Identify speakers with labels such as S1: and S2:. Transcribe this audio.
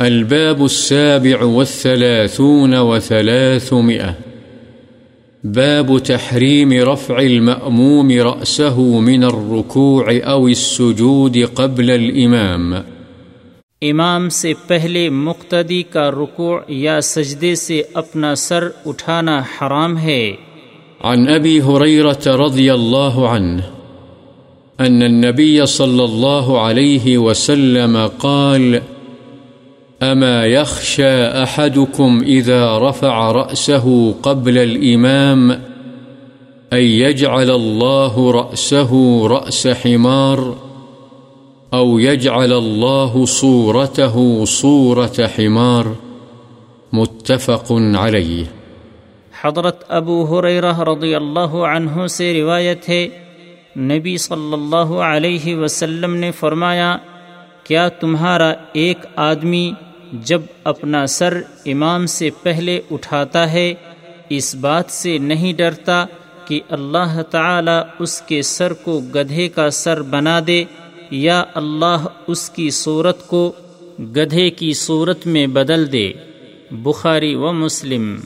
S1: الباب السابع والثلاثون وثلاثمئة باب تحريم رفع المأموم رأسه من الركوع أو السجود قبل الإمام.
S2: امام سے پہلے مقتدی کا رکوع یا سجدے سے اپنا سر اٹھانا حرام ہے۔
S1: عن أبي هريرة رضي الله عنه أن النبي صلى الله عليه وسلم قال أما يخشى أحدكم إذا رفع رأسه قبل الإمام أن يجعل الله رأسه رأس حمار أو يجعل الله صورته صورة حمار متفق عليه
S2: حضرت ابو حریرہ رضی اللہ عنہ سے روایت ہے، نبی صلی اللہ علیہ وسلم نے فرمایا، کیا تمہارا ایک آدمی جب اپنا سر امام سے پہلے اٹھاتا ہے، اس بات سے نہیں ڈرتا کہ اللہ تعالی اس کے سر کو گدھے کا سر بنا دے یا اللہ اس کی صورت کو گدھے کی صورت میں بدل دے۔ بخاری و مسلم